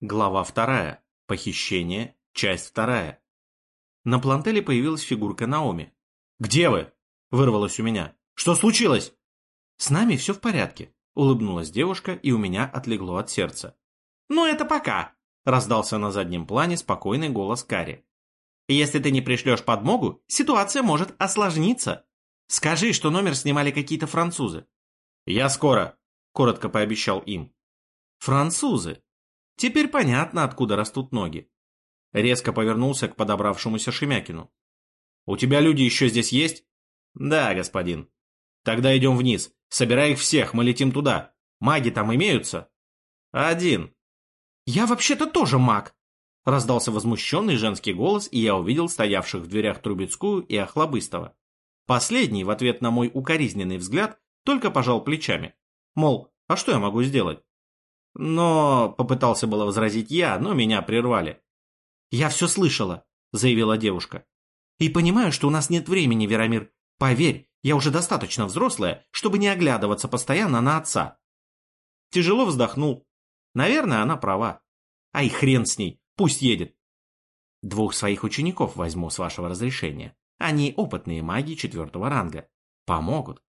Глава вторая. Похищение. Часть вторая. На плантеле появилась фигурка Наоми. «Где вы?» – вырвалось у меня. «Что случилось?» «С нами все в порядке», – улыбнулась девушка, и у меня отлегло от сердца. «Ну это пока», – раздался на заднем плане спокойный голос Кари. «Если ты не пришлешь подмогу, ситуация может осложниться. Скажи, что номер снимали какие-то французы». «Я скоро», – коротко пообещал им. «Французы», Теперь понятно, откуда растут ноги. Резко повернулся к подобравшемуся Шемякину. «У тебя люди еще здесь есть?» «Да, господин». «Тогда идем вниз. Собирай их всех, мы летим туда. Маги там имеются?» «Один». «Я вообще-то тоже маг!» Раздался возмущенный женский голос, и я увидел стоявших в дверях Трубецкую и Охлобыстова. Последний, в ответ на мой укоризненный взгляд, только пожал плечами. Мол, а что я могу сделать? Но, попытался было возразить я, но меня прервали. «Я все слышала», — заявила девушка. «И понимаю, что у нас нет времени, Верамир. Поверь, я уже достаточно взрослая, чтобы не оглядываться постоянно на отца». Тяжело вздохнул. Наверное, она права. Ай, хрен с ней, пусть едет. Двух своих учеников возьму с вашего разрешения. Они опытные маги четвертого ранга. Помогут.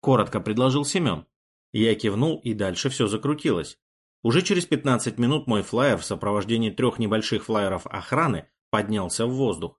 Коротко предложил Семен. Я кивнул, и дальше все закрутилось. Уже через 15 минут мой флайер в сопровождении трех небольших флайеров охраны поднялся в воздух.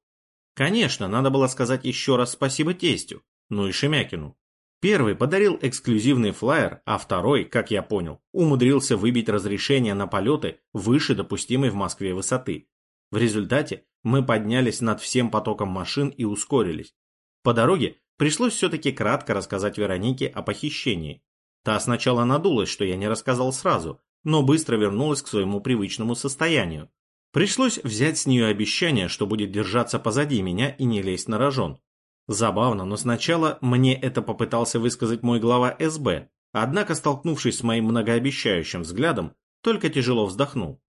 Конечно, надо было сказать еще раз спасибо тестю, ну и Шемякину. Первый подарил эксклюзивный флайер, а второй, как я понял, умудрился выбить разрешение на полеты выше допустимой в Москве высоты. В результате мы поднялись над всем потоком машин и ускорились. По дороге пришлось все-таки кратко рассказать Веронике о похищении. Та сначала надулась, что я не рассказал сразу, но быстро вернулась к своему привычному состоянию. Пришлось взять с нее обещание, что будет держаться позади меня и не лезть на рожон. Забавно, но сначала мне это попытался высказать мой глава СБ, однако, столкнувшись с моим многообещающим взглядом, только тяжело вздохнул.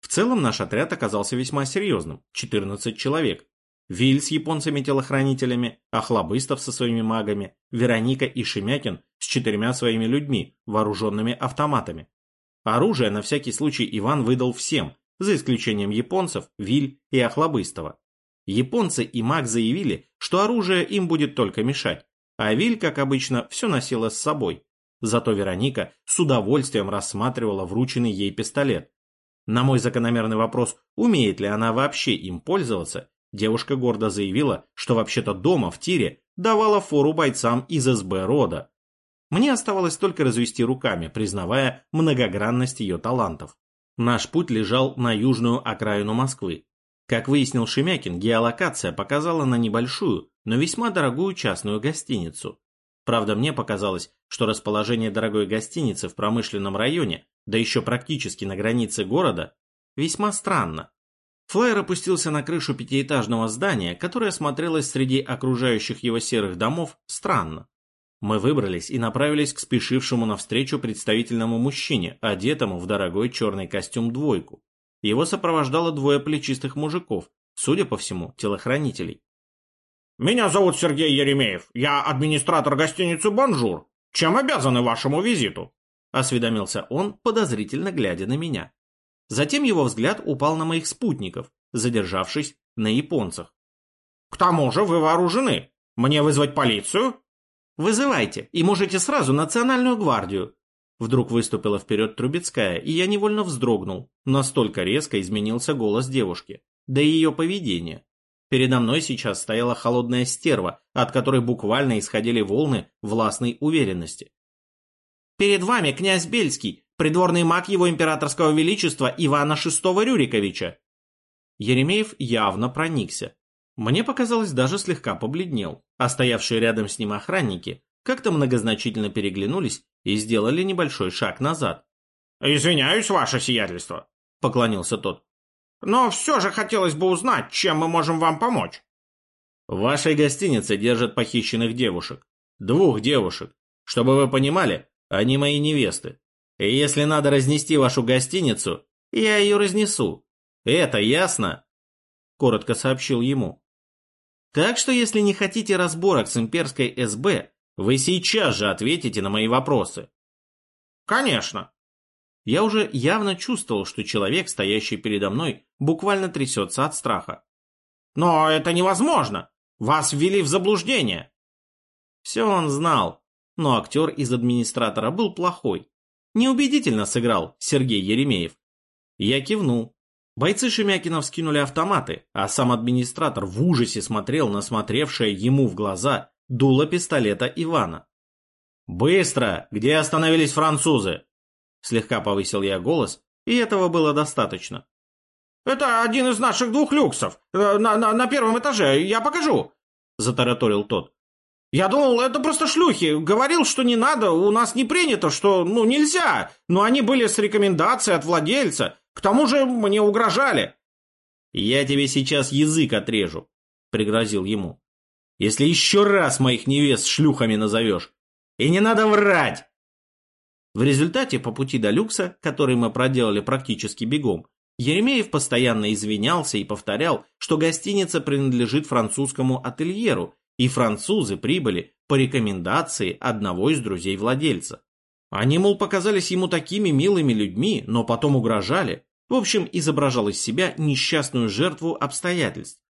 В целом наш отряд оказался весьма серьезным – 14 человек. Виль с японцами-телохранителями, Охлобыстов со своими магами, Вероника и Шемякин с четырьмя своими людьми, вооруженными автоматами. Оружие на всякий случай Иван выдал всем, за исключением японцев, Виль и Охлобыстова. Японцы и маг заявили, что оружие им будет только мешать, а Виль, как обычно, все носила с собой. Зато Вероника с удовольствием рассматривала врученный ей пистолет. На мой закономерный вопрос, умеет ли она вообще им пользоваться, девушка гордо заявила, что вообще-то дома в тире давала фору бойцам из СБ рода. Мне оставалось только развести руками, признавая многогранность ее талантов. Наш путь лежал на южную окраину Москвы. Как выяснил Шемякин, геолокация показала на небольшую, но весьма дорогую частную гостиницу. Правда, мне показалось, что расположение дорогой гостиницы в промышленном районе, да еще практически на границе города, весьма странно. Флайер опустился на крышу пятиэтажного здания, которое смотрелось среди окружающих его серых домов странно. Мы выбрались и направились к спешившему навстречу представительному мужчине, одетому в дорогой черный костюм-двойку. Его сопровождало двое плечистых мужиков, судя по всему, телохранителей. «Меня зовут Сергей Еремеев. Я администратор гостиницы «Бонжур». Чем обязаны вашему визиту?» Осведомился он, подозрительно глядя на меня. Затем его взгляд упал на моих спутников, задержавшись на японцах. «К тому же вы вооружены. Мне вызвать полицию?» Вызывайте, и можете сразу национальную гвардию. Вдруг выступила вперед Трубецкая, и я невольно вздрогнул. Настолько резко изменился голос девушки, да и ее поведение. Передо мной сейчас стояла холодная стерва, от которой буквально исходили волны властной уверенности. «Перед вами князь Бельский, придворный маг его императорского величества Ивана VI Рюриковича!» Еремеев явно проникся. Мне показалось, даже слегка побледнел, а стоявшие рядом с ним охранники как-то многозначительно переглянулись и сделали небольшой шаг назад. «Извиняюсь, ваше сиятельство», — поклонился тот. «Но все же хотелось бы узнать, чем мы можем вам помочь». «В вашей гостинице держат похищенных девушек. Двух девушек. Чтобы вы понимали, они мои невесты. И если надо разнести вашу гостиницу, я ее разнесу. Это ясно?» Коротко сообщил ему. Так что если не хотите разборок с имперской СБ, вы сейчас же ответите на мои вопросы. Конечно. я уже явно чувствовал, что человек, стоящий передо мной, буквально трясется от страха. «Но это невозможно! Вас ввели в заблуждение!» Все он знал, но актер из администратора был плохой. Неубедительно сыграл Сергей Еремеев. Я кивнул. Бойцы Шемякина вскинули автоматы, а сам администратор в ужасе смотрел на смотревшее ему в глаза дуло пистолета Ивана. «Быстро! Где остановились французы?» Слегка повысил я голос, и этого было достаточно. «Это один из наших двух люксов, э, на, на, на первом этаже, я покажу», — затараторил тот. «Я думал, это просто шлюхи. Говорил, что не надо, у нас не принято, что, ну, нельзя. Но они были с рекомендацией от владельца. К тому же мне угрожали». «Я тебе сейчас язык отрежу», — пригрозил ему. «Если еще раз моих невест шлюхами назовешь. И не надо врать!» В результате по пути до люкса, который мы проделали практически бегом, Еремеев постоянно извинялся и повторял, что гостиница принадлежит французскому ательеру, и французы прибыли по рекомендации одного из друзей владельца. Они, мол, показались ему такими милыми людьми, но потом угрожали. В общем, изображал из себя несчастную жертву обстоятельств.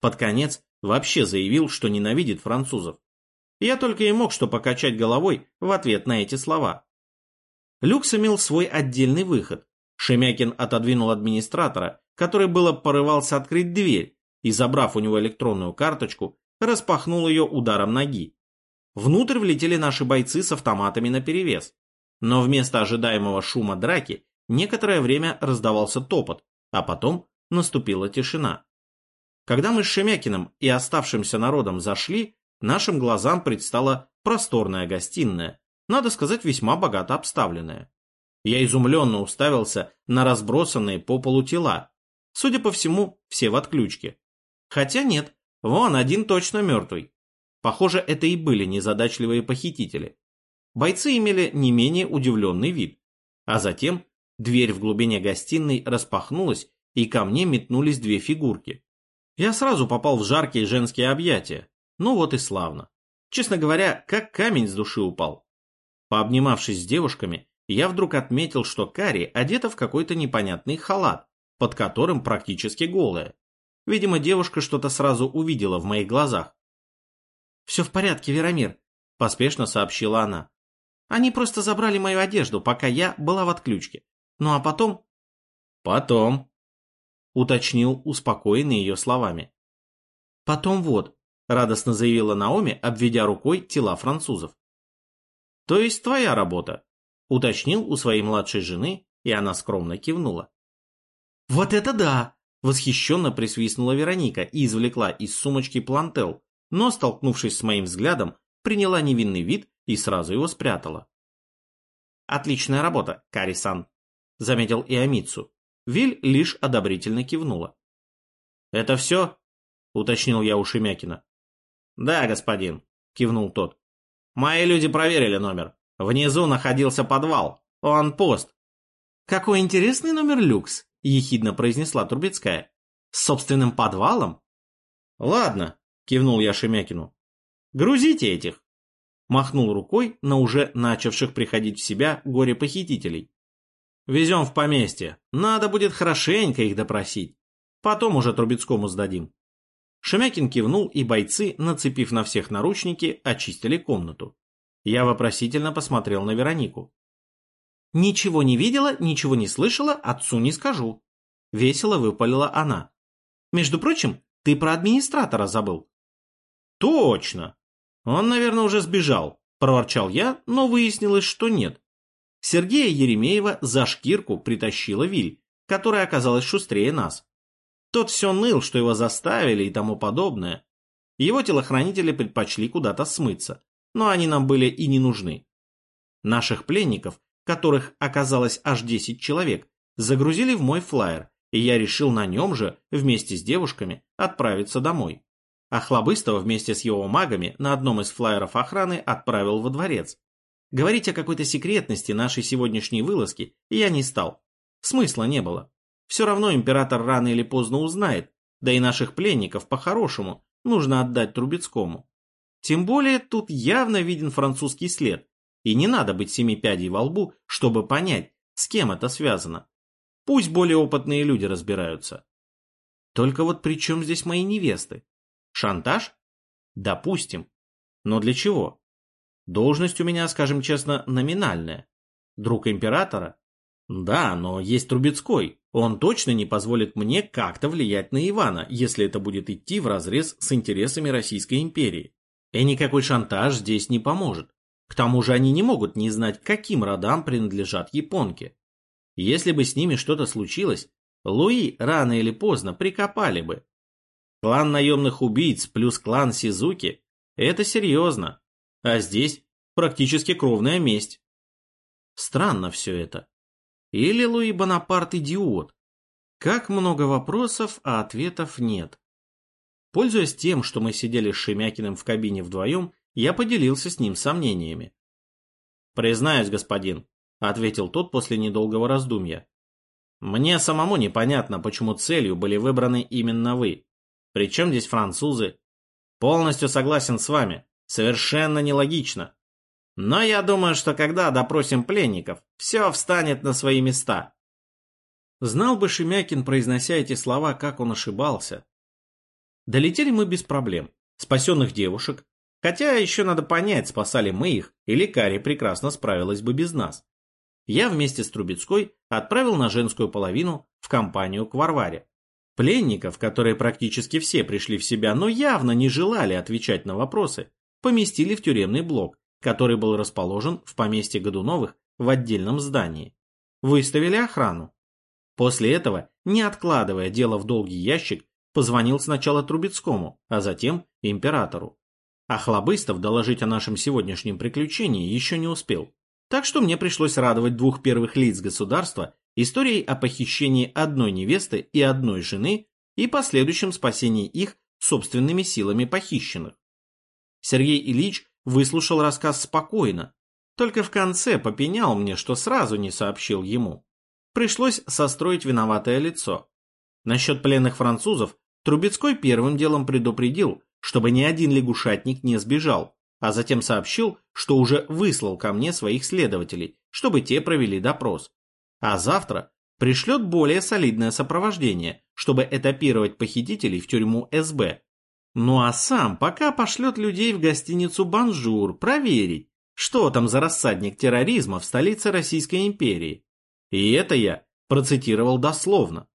Под конец вообще заявил, что ненавидит французов. Я только и мог что покачать головой в ответ на эти слова. Люкс имел свой отдельный выход. Шемякин отодвинул администратора, который было порывался открыть дверь, и, забрав у него электронную карточку, распахнул ее ударом ноги. Внутрь влетели наши бойцы с автоматами наперевес. Но вместо ожидаемого шума драки некоторое время раздавался топот, а потом наступила тишина. Когда мы с Шемякиным и оставшимся народом зашли, нашим глазам предстала просторная гостиная, надо сказать, весьма богато обставленная. Я изумленно уставился на разбросанные по полу тела. Судя по всему, все в отключке. Хотя нет, Вон, один точно мертвый. Похоже, это и были незадачливые похитители. Бойцы имели не менее удивленный вид. А затем дверь в глубине гостиной распахнулась, и ко мне метнулись две фигурки. Я сразу попал в жаркие женские объятия. Ну вот и славно. Честно говоря, как камень с души упал. Пообнимавшись с девушками, я вдруг отметил, что Кари одета в какой-то непонятный халат, под которым практически голая. Видимо, девушка что-то сразу увидела в моих глазах. «Все в порядке, Веромир», — поспешно сообщила она. «Они просто забрали мою одежду, пока я была в отключке. Ну а потом...» «Потом», — уточнил, успокоенный ее словами. «Потом вот», — радостно заявила Наоми, обведя рукой тела французов. «То есть твоя работа», — уточнил у своей младшей жены, и она скромно кивнула. «Вот это да!» Восхищенно присвистнула Вероника и извлекла из сумочки плантел, но, столкнувшись с моим взглядом, приняла невинный вид и сразу его спрятала. «Отличная работа, Кари-сан», — заметил Иомицу. Виль лишь одобрительно кивнула. «Это все?» — уточнил я у Шемякина. «Да, господин», — кивнул тот. «Мои люди проверили номер. Внизу находился подвал. Он пуст». «Какой интересный номер люкс», — ехидно произнесла Трубецкая. «С собственным подвалом?» «Ладно», — кивнул я Шемякину. «Грузите этих!» Махнул рукой на уже начавших приходить в себя горе-похитителей. «Везем в поместье. Надо будет хорошенько их допросить. Потом уже Трубецкому сдадим». Шемякин кивнул, и бойцы, нацепив на всех наручники, очистили комнату. Я вопросительно посмотрел на Веронику. «Ничего не видела, ничего не слышала, отцу не скажу», — весело выпалила она. «Между прочим, ты про администратора забыл». «Точно! Он, наверное, уже сбежал», — проворчал я, но выяснилось, что нет. Сергея Еремеева за шкирку притащила Виль, которая оказалась шустрее нас. Тот все ныл, что его заставили и тому подобное. Его телохранители предпочли куда-то смыться, но они нам были и не нужны. Наших пленников которых оказалось аж 10 человек, загрузили в мой флайер, и я решил на нем же, вместе с девушками, отправиться домой. А Хлобыстова вместе с его магами на одном из флайеров охраны отправил во дворец. Говорить о какой-то секретности нашей сегодняшней вылазки я не стал. Смысла не было. Все равно император рано или поздно узнает, да и наших пленников по-хорошему нужно отдать Трубецкому. Тем более тут явно виден французский след, и не надо быть семи пядей во лбу, чтобы понять, с кем это связано. Пусть более опытные люди разбираются. Только вот при чем здесь мои невесты? Шантаж? Допустим. Но для чего? Должность у меня, скажем честно, номинальная. Друг императора? Да, но есть Трубецкой. Он точно не позволит мне как-то влиять на Ивана, если это будет идти вразрез с интересами Российской империи. И никакой шантаж здесь не поможет. К тому же они не могут не знать, каким родам принадлежат японки. Если бы с ними что-то случилось, Луи рано или поздно прикопали бы. Клан наемных убийц плюс клан Сизуки – это серьезно. А здесь практически кровная месть. Странно все это. Или Луи Бонапарт идиот? Как много вопросов, а ответов нет. Пользуясь тем, что мы сидели с Шемякиным в кабине вдвоем, я поделился с ним сомнениями. «Признаюсь, господин», — ответил тот после недолгого раздумья. «Мне самому непонятно, почему целью были выбраны именно вы. Причем здесь французы? Полностью согласен с вами. Совершенно нелогично. Но я думаю, что когда допросим пленников, все встанет на свои места». Знал бы Шемякин, произнося эти слова, как он ошибался. Долетели мы без проблем. Спасенных девушек, Хотя еще надо понять, спасали мы их, или Кари прекрасно справилась бы без нас. Я вместе с Трубецкой отправил на женскую половину в компанию к Варваре. Пленников, которые практически все пришли в себя, но явно не желали отвечать на вопросы, поместили в тюремный блок, который был расположен в поместье Годуновых в отдельном здании. Выставили охрану. После этого, не откладывая дело в долгий ящик, позвонил сначала Трубецкому, а затем императору. А Хлобыстов доложить о нашем сегодняшнем приключении еще не успел. Так что мне пришлось радовать двух первых лиц государства историей о похищении одной невесты и одной жены и последующем спасении их собственными силами похищенных. Сергей Ильич выслушал рассказ спокойно, только в конце попенял мне, что сразу не сообщил ему. Пришлось состроить виноватое лицо. Насчет пленных французов Трубецкой первым делом предупредил, чтобы ни один лягушатник не сбежал, а затем сообщил, что уже выслал ко мне своих следователей, чтобы те провели допрос. А завтра пришлет более солидное сопровождение, чтобы этапировать похитителей в тюрьму СБ. Ну а сам пока пошлет людей в гостиницу «Бонжур» проверить, что там за рассадник терроризма в столице Российской империи. И это я процитировал дословно.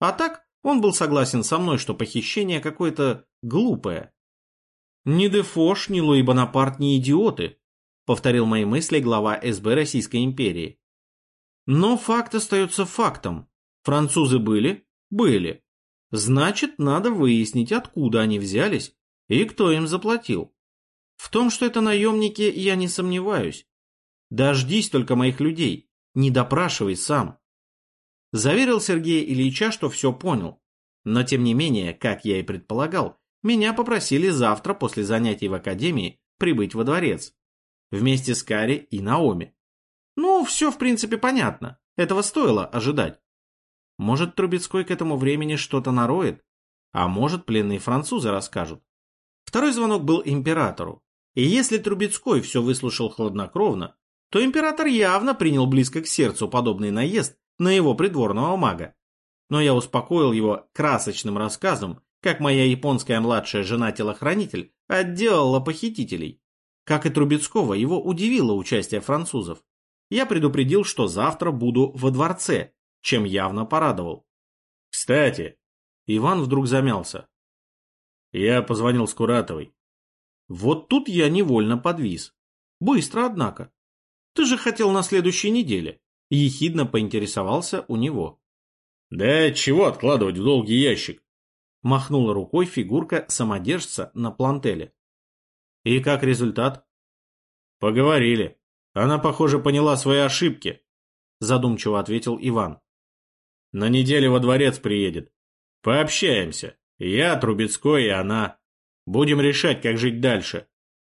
А так, он был согласен со мной, что похищение какое-то глупое. «Ни Дефош, ни Луи Бонапарт не идиоты», — повторил мои мысли глава СБ Российской империи. Но факт остается фактом. Французы были? Были. Значит, надо выяснить, откуда они взялись и кто им заплатил. В том, что это наемники, я не сомневаюсь. Дождись только моих людей, не допрашивай сам. Заверил Сергея Ильича, что все понял. Но тем не менее, как я и предполагал, меня попросили завтра после занятий в академии прибыть во дворец. Вместе с Кари и Наоми. Ну, все в принципе понятно. Этого стоило ожидать. Может, Трубецкой к этому времени что-то нароет? А может, пленные французы расскажут. Второй звонок был императору. И если Трубецкой все выслушал хладнокровно, то император явно принял близко к сердцу подобный наезд на его придворного мага. Но я успокоил его красочным рассказом, как моя японская младшая жена-телохранитель отделала похитителей. Как и Трубецкого, его удивило участие французов. Я предупредил, что завтра буду во дворце, чем явно порадовал. Кстати, Иван вдруг замялся. Я позвонил Скуратовой. Вот тут я невольно подвис. Быстро, однако. Ты же хотел на следующей неделе. — ехидно поинтересовался у него. «Да чего откладывать в долгий ящик?» — махнула рукой фигурка самодержца на плантеле. «И как результат?» «Поговорили. Она, похоже, поняла свои ошибки», — задумчиво ответил Иван. «На неделе во дворец приедет. Пообщаемся. Я, Трубецкой и она. Будем решать, как жить дальше.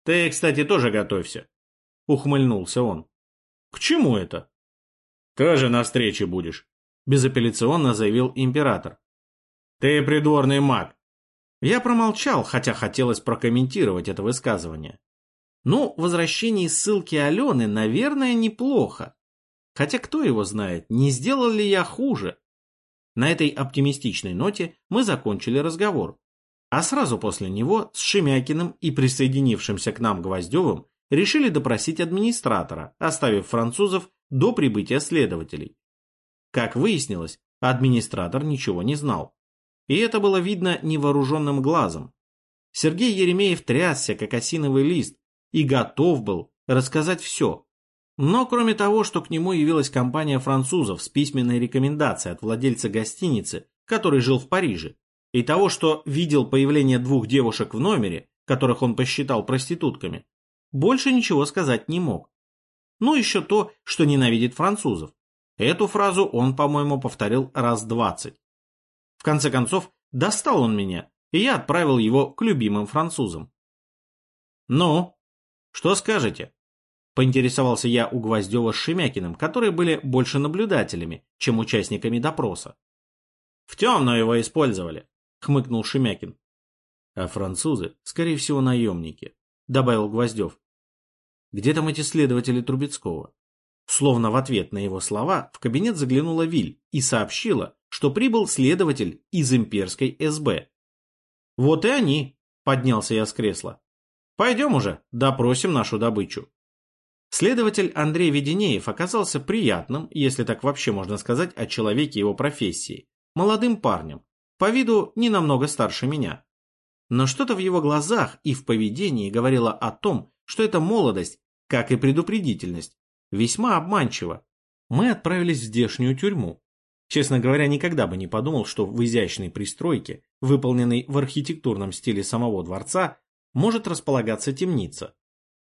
Ты, кстати, тоже готовься», — ухмыльнулся он. «К чему это?» «Тоже на встрече будешь», – безапелляционно заявил император. «Ты придворный маг». Я промолчал, хотя хотелось прокомментировать это высказывание. Ну, возвращение ссылки Алены, наверное, неплохо. Хотя кто его знает, не сделал ли я хуже? На этой оптимистичной ноте мы закончили разговор. А сразу после него с Шемякиным и присоединившимся к нам Гвоздевым решили допросить администратора, оставив французов до прибытия следователей. Как выяснилось, администратор ничего не знал. И это было видно невооруженным глазом. Сергей Еремеев трясся, как осиновый лист, и готов был рассказать все. Но кроме того, что к нему явилась компания французов с письменной рекомендацией от владельца гостиницы, который жил в Париже, и того, что видел появление двух девушек в номере, которых он посчитал проститутками, больше ничего сказать не мог. Ну еще то, что ненавидит французов. Эту фразу он, по-моему, повторил раз двадцать. В конце концов, достал он меня, и я отправил его к любимым французам. «Ну, что скажете?» Поинтересовался я у Гвоздева с Шемякиным, которые были больше наблюдателями, чем участниками допроса. «В темную его использовали», — хмыкнул Шемякин. «А французы, скорее всего, наемники», — добавил Гвоздев. «Где там эти следователи Трубецкого?» Словно в ответ на его слова в кабинет заглянула Виль и сообщила, что прибыл следователь из имперской СБ. «Вот и они», — поднялся я с кресла. «Пойдем уже, допросим нашу добычу». Следователь Андрей Веденеев оказался приятным, если так вообще можно сказать о человеке его профессии, молодым парнем, по виду не намного старше меня. Но что-то в его глазах и в поведении говорило о том, что эта молодость, как и предупредительность, весьма обманчива. Мы отправились в здешнюю тюрьму, Честно говоря, никогда бы не подумал, что в изящной пристройке, выполненной в архитектурном стиле самого дворца, может располагаться темница.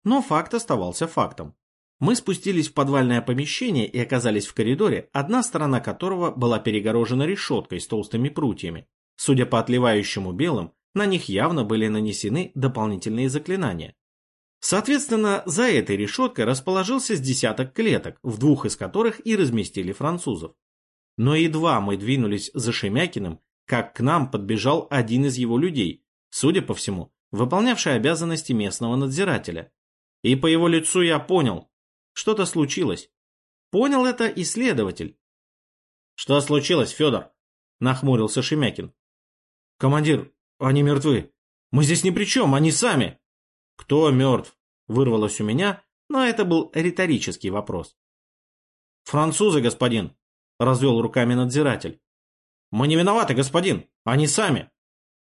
Но факт оставался фактом. Мы спустились в подвальное помещение и оказались в коридоре, одна сторона которого была перегорожена решеткой с толстыми прутьями. Судя по отливающему белым, на них явно были нанесены дополнительные заклинания. Соответственно, за этой решеткой расположился с десяток клеток, в двух из которых и разместили французов. Но едва мы двинулись за Шемякиным, как к нам подбежал один из его людей, судя по всему, выполнявший обязанности местного надзирателя. И по его лицу я понял, что-то случилось. Понял это и следователь. «Что случилось, Федор?» – нахмурился Шемякин. «Командир, они мертвы. Мы здесь ни при чем, они сами». «Кто мертв?» – вырвалось у меня, но это был риторический вопрос. «Французы, господин», — развел руками надзиратель. «Мы не виноваты, господин. Они сами».